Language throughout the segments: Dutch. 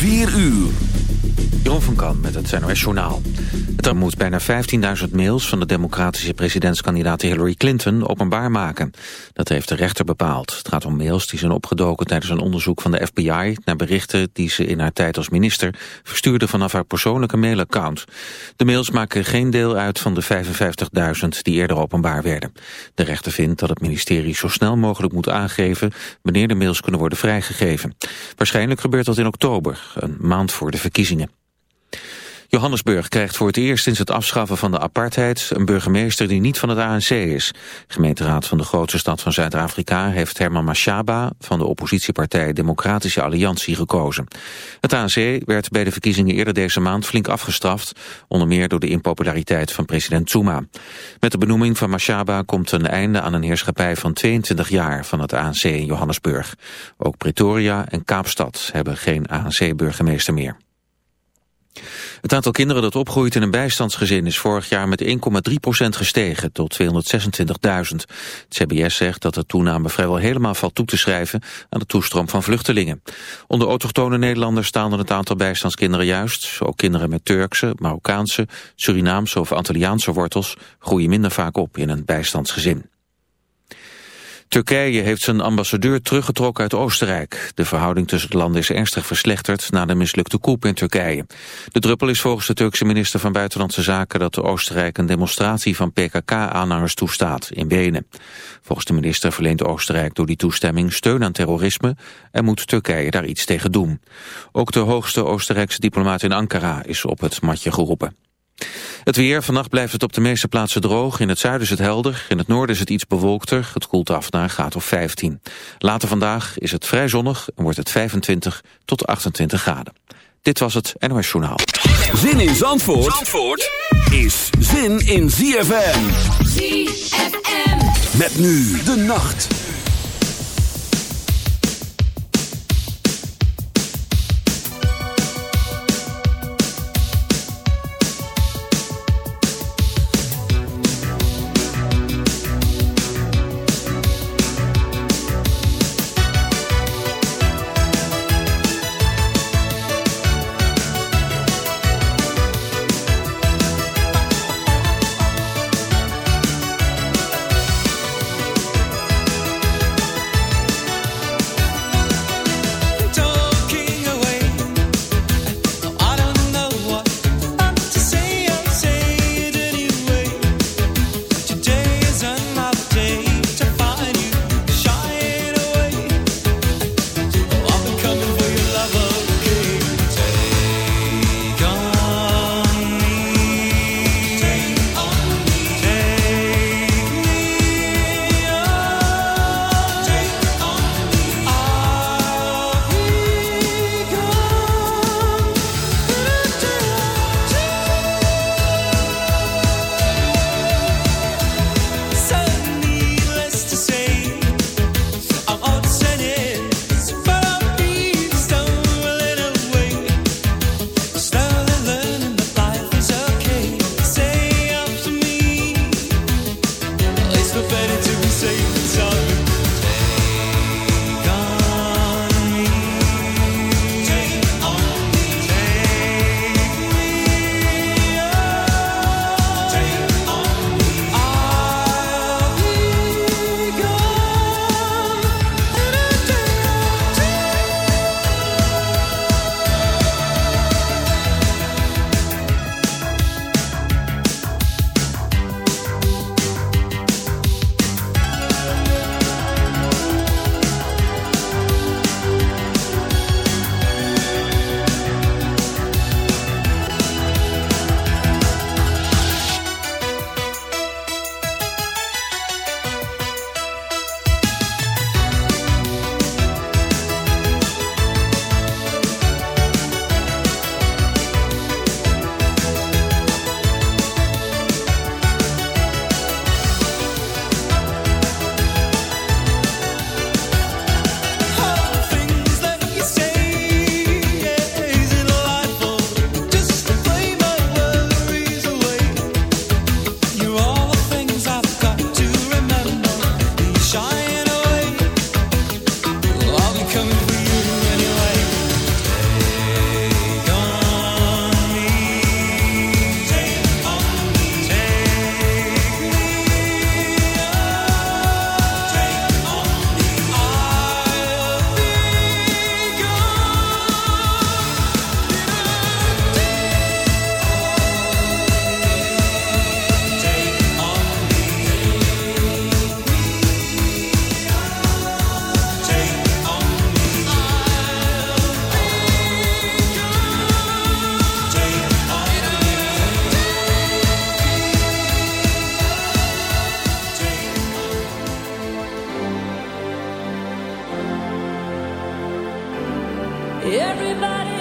4 uur. Jeroen van Kan met het NOS Journaal. Het moet bijna 15.000 mails van de democratische presidentskandidaat Hillary Clinton openbaar maken. Dat heeft de rechter bepaald. Het gaat om mails die zijn opgedoken tijdens een onderzoek van de FBI... naar berichten die ze in haar tijd als minister verstuurde vanaf haar persoonlijke mailaccount. De mails maken geen deel uit van de 55.000 die eerder openbaar werden. De rechter vindt dat het ministerie zo snel mogelijk moet aangeven... wanneer de mails kunnen worden vrijgegeven. Waarschijnlijk gebeurt dat in oktober, een maand voor de verkiezingen. Johannesburg krijgt voor het eerst sinds het afschaffen van de apartheid een burgemeester die niet van het ANC is. gemeenteraad van de grootste stad van Zuid-Afrika heeft Herman Mashaba van de oppositiepartij Democratische Alliantie gekozen. Het ANC werd bij de verkiezingen eerder deze maand flink afgestraft, onder meer door de impopulariteit van president Zuma. Met de benoeming van Mashaba komt een einde aan een heerschappij van 22 jaar van het ANC in Johannesburg. Ook Pretoria en Kaapstad hebben geen ANC-burgemeester meer. Het aantal kinderen dat opgroeit in een bijstandsgezin is vorig jaar met 1,3% gestegen tot 226.000. Het CBS zegt dat de toename vrijwel helemaal valt toe te schrijven aan de toestroom van vluchtelingen. Onder autochtone Nederlanders staan er het aantal bijstandskinderen juist. Ook kinderen met Turkse, Marokkaanse, Surinaamse of Antilliaanse wortels groeien minder vaak op in een bijstandsgezin. Turkije heeft zijn ambassadeur teruggetrokken uit Oostenrijk. De verhouding tussen de landen is ernstig verslechterd na de mislukte coup in Turkije. De druppel is volgens de Turkse minister van Buitenlandse Zaken dat de Oostenrijk een demonstratie van PKK-aanhangers toestaat in Wenen. Volgens de minister verleent Oostenrijk door die toestemming steun aan terrorisme en moet Turkije daar iets tegen doen. Ook de hoogste Oostenrijkse diplomaat in Ankara is op het matje geroepen. Het weer, vannacht blijft het op de meeste plaatsen droog. In het zuiden is het helder, in het noorden is het iets bewolkter. Het koelt af naar een graad of 15. Later vandaag is het vrij zonnig en wordt het 25 tot 28 graden. Dit was het NOS Journaal. Zin in Zandvoort, Zandvoort is zin in ZFM. ZFM. Met nu de nacht. Everybody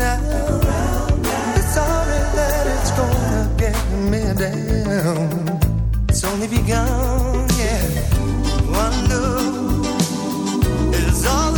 It's sorry that it's gonna get me down. It's only begun, yeah. Wonder is all.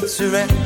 pizzeria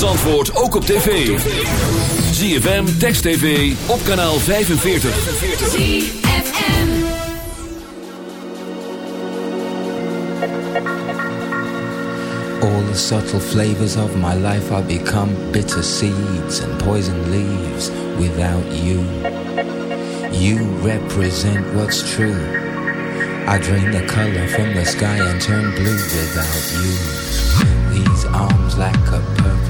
Zandvoort ook op tv. ZFM, Text TV, op kanaal 45. ZFM. All the subtle flavors of my life have become bitter seeds and poison leaves without you. You represent what's true. I drain the color from the sky and turn blue without you. These arms lack a purpose,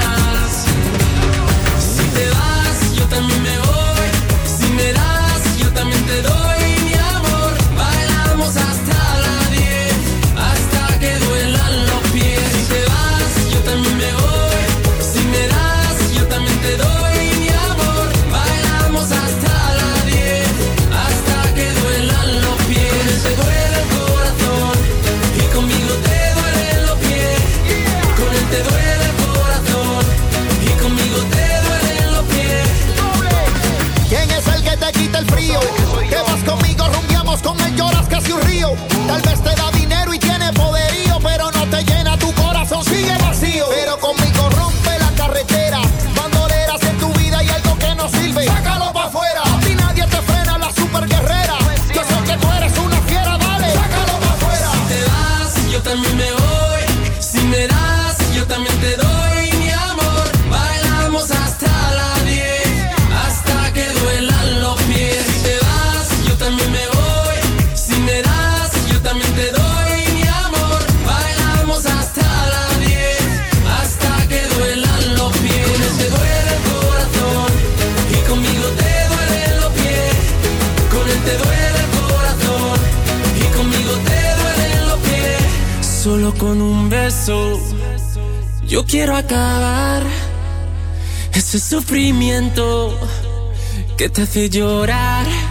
Que te hace llorar.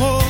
more